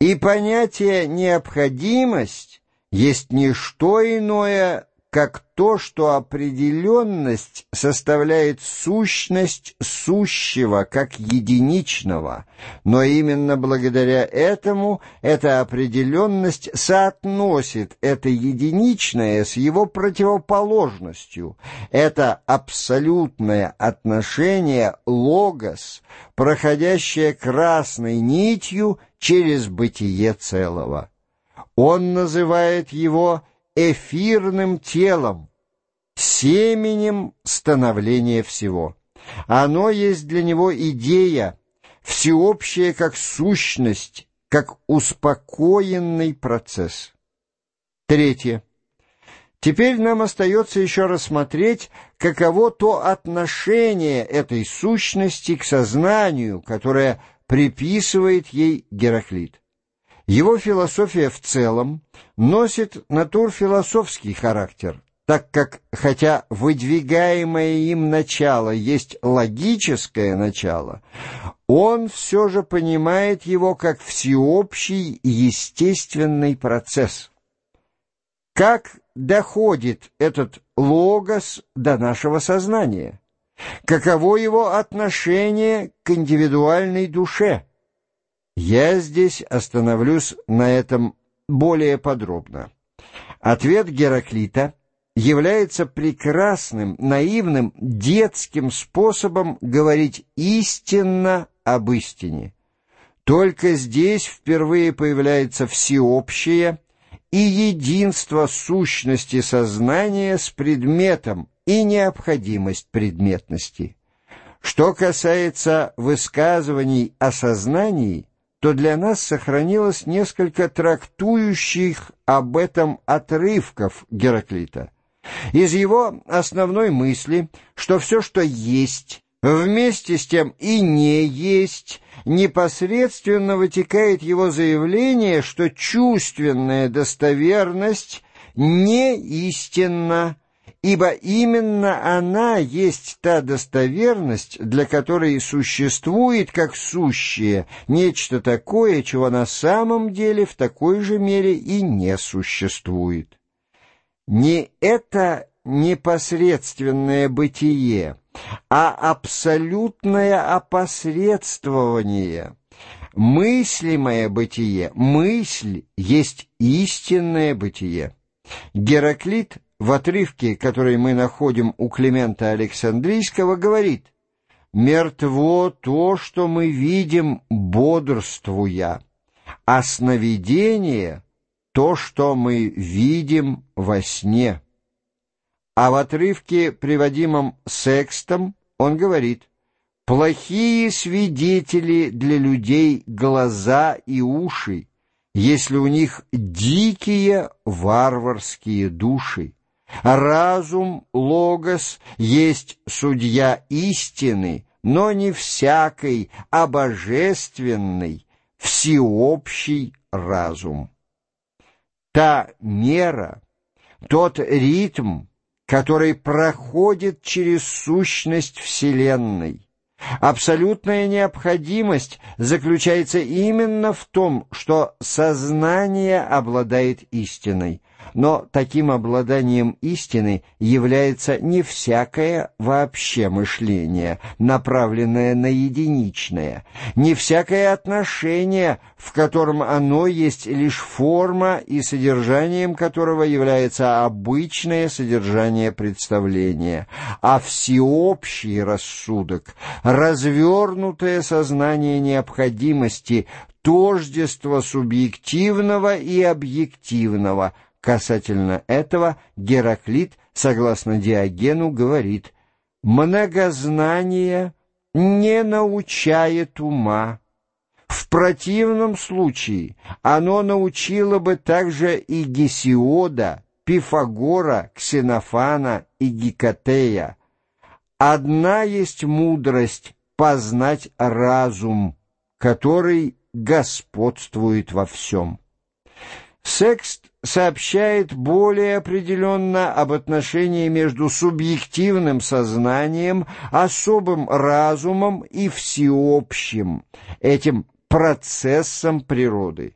И понятие «необходимость» есть не что иное, как то, что определенность составляет сущность сущего, как единичного, но именно благодаря этому эта определенность соотносит это единичное с его противоположностью. Это абсолютное отношение логос, проходящее красной нитью через бытие целого. Он называет его эфирным телом, семенем становления всего. Оно есть для него идея, всеобщая как сущность, как успокоенный процесс. Третье. Теперь нам остается еще рассмотреть, каково то отношение этой сущности к сознанию, которое приписывает ей Гераклит. Его философия в целом носит натурфилософский характер, так как, хотя выдвигаемое им начало есть логическое начало, он все же понимает его как всеобщий естественный процесс. Как доходит этот логос до нашего сознания? Каково его отношение к индивидуальной душе – я здесь остановлюсь на этом более подробно. Ответ Гераклита является прекрасным, наивным, детским способом говорить истинно об истине. Только здесь впервые появляется всеобщее и единство сущности сознания с предметом и необходимость предметности. Что касается высказываний о сознании, то для нас сохранилось несколько трактующих об этом отрывков Гераклита. Из его основной мысли, что все, что есть, вместе с тем и не есть, непосредственно вытекает его заявление, что чувственная достоверность не истинна, ибо именно она есть та достоверность, для которой существует как сущее нечто такое, чего на самом деле в такой же мере и не существует. Не это непосредственное бытие, а абсолютное опосредствование — Мыслимое бытие, мысль есть истинное бытие. Гераклит в отрывке, который мы находим у Климента Александрийского, говорит «Мертво то, что мы видим, бодрствуя, а сновидение — то, что мы видим во сне». А в отрывке, приводимом секстом, он говорит «Плохие свидетели для людей глаза и уши, если у них дикие варварские души». Разум, логос, есть судья истины, но не всякой, а божественный, всеобщий разум. Та мера, тот ритм, который проходит через сущность Вселенной, Абсолютная необходимость заключается именно в том, что сознание обладает истиной, но таким обладанием истины является не всякое вообще мышление, направленное на единичное, не всякое отношение, в котором оно есть лишь форма и содержанием которого является обычное содержание представления, а всеобщий рассудок, развернутое сознание необходимости, тождество субъективного и объективного – Касательно этого Гераклит, согласно Диогену, говорит «многознание не научает ума». В противном случае оно научило бы также и Гесиода, Пифагора, Ксенофана и Гикотея. Одна есть мудрость — познать разум, который господствует во всем. Секст сообщает более определенно об отношении между субъективным сознанием, особым разумом и всеобщим, этим процессом природы.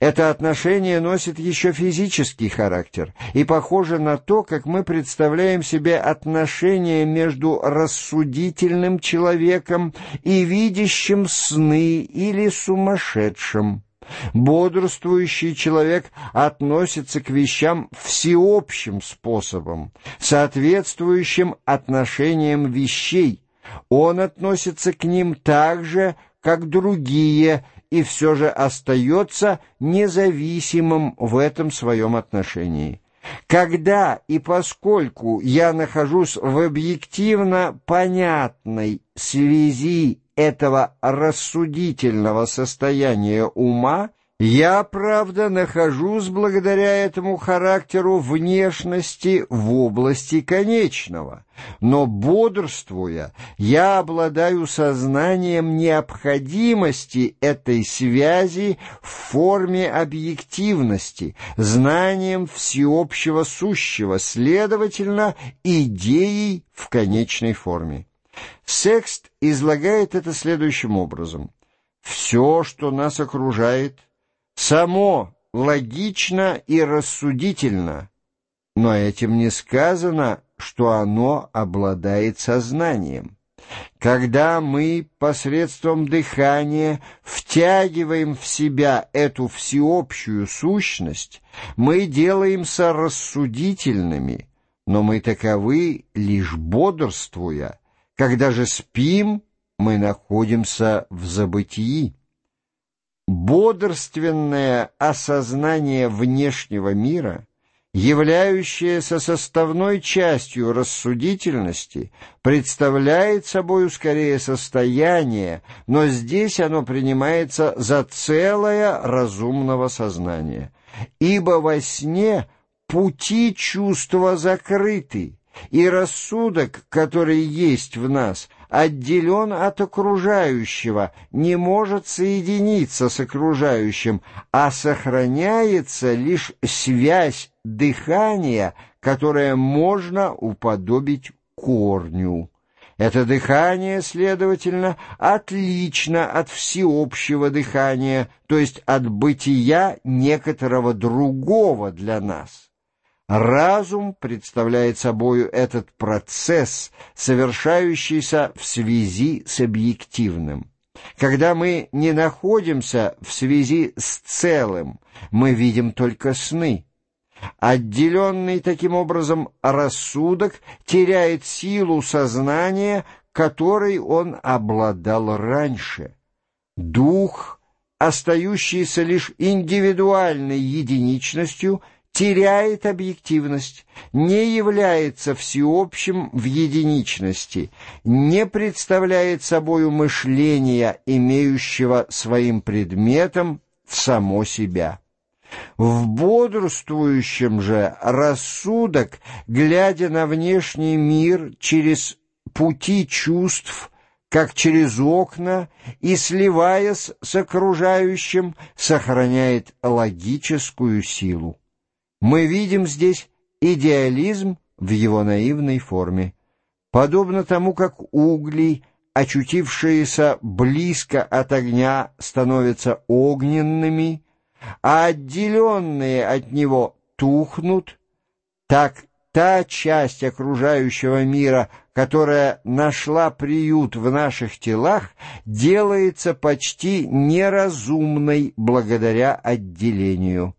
Это отношение носит еще физический характер и похоже на то, как мы представляем себе отношения между рассудительным человеком и видящим сны или сумасшедшим. Бодрствующий человек относится к вещам всеобщим способом, соответствующим отношениям вещей. Он относится к ним так же, как другие, и все же остается независимым в этом своем отношении. Когда и поскольку я нахожусь в объективно понятной связи этого рассудительного состояния ума, я, правда, нахожусь благодаря этому характеру внешности в области конечного, но, бодрствуя, я обладаю сознанием необходимости этой связи в форме объективности, знанием всеобщего сущего, следовательно, идеей в конечной форме. Секст излагает это следующим образом. «Все, что нас окружает, само логично и рассудительно, но этим не сказано, что оно обладает сознанием. Когда мы посредством дыхания втягиваем в себя эту всеобщую сущность, мы делаемся рассудительными, но мы таковы лишь бодрствуя, когда же спим, мы находимся в забытии. Бодрственное осознание внешнего мира, являющееся составной частью рассудительности, представляет собой скорее состояние, но здесь оно принимается за целое разумного сознания. Ибо во сне пути чувства закрыты, и рассудок, который есть в нас, отделен от окружающего, не может соединиться с окружающим, а сохраняется лишь связь дыхания, которое можно уподобить корню. Это дыхание, следовательно, отлично от всеобщего дыхания, то есть от бытия некоторого другого для нас. Разум представляет собою этот процесс, совершающийся в связи с объективным. Когда мы не находимся в связи с целым, мы видим только сны. Отделенный таким образом рассудок теряет силу сознания, которой он обладал раньше. Дух, остающийся лишь индивидуальной единичностью – теряет объективность, не является всеобщим в единичности, не представляет собою мышления, имеющего своим предметом само себя. В бодрствующем же рассудок, глядя на внешний мир через пути чувств, как через окна, и, сливаясь с окружающим, сохраняет логическую силу. Мы видим здесь идеализм в его наивной форме. Подобно тому, как угли, очутившиеся близко от огня, становятся огненными, а отделенные от него тухнут, так та часть окружающего мира, которая нашла приют в наших телах, делается почти неразумной благодаря отделению.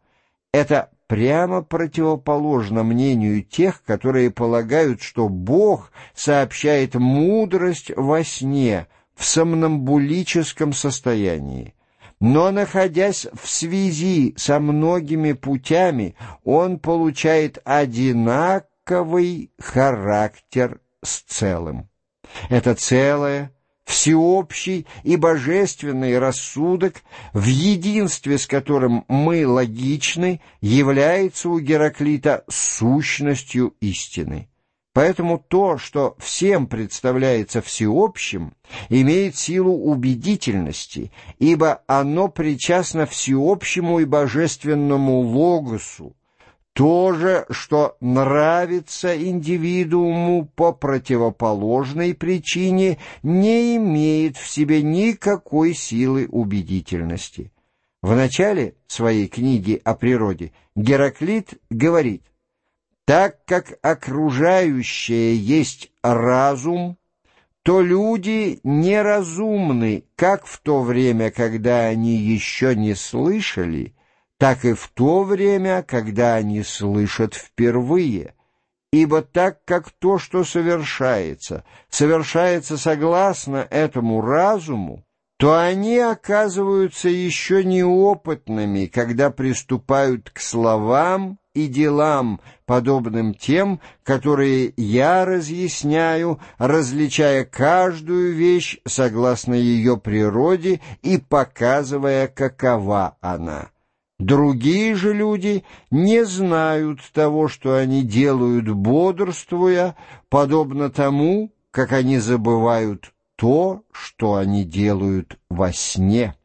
Это прямо противоположно мнению тех, которые полагают, что Бог сообщает мудрость во сне, в сомнамбулическом состоянии. Но, находясь в связи со многими путями, он получает одинаковый характер с целым. Это целое — всеобщий и божественный рассудок, в единстве с которым мы логичны, является у Гераклита сущностью истины. Поэтому то, что всем представляется всеобщим, имеет силу убедительности, ибо оно причастно всеобщему и божественному логосу, то же, что нравится индивидууму по противоположной причине, не имеет в себе никакой силы убедительности. В начале своей книги о природе Гераклит говорит, «Так как окружающее есть разум, то люди неразумны как в то время, когда они еще не слышали, так и в то время, когда они слышат впервые. Ибо так как то, что совершается, совершается согласно этому разуму, то они оказываются еще неопытными, когда приступают к словам и делам, подобным тем, которые я разъясняю, различая каждую вещь согласно ее природе и показывая, какова она. Другие же люди не знают того, что они делают бодрствуя, подобно тому, как они забывают то, что они делают во сне.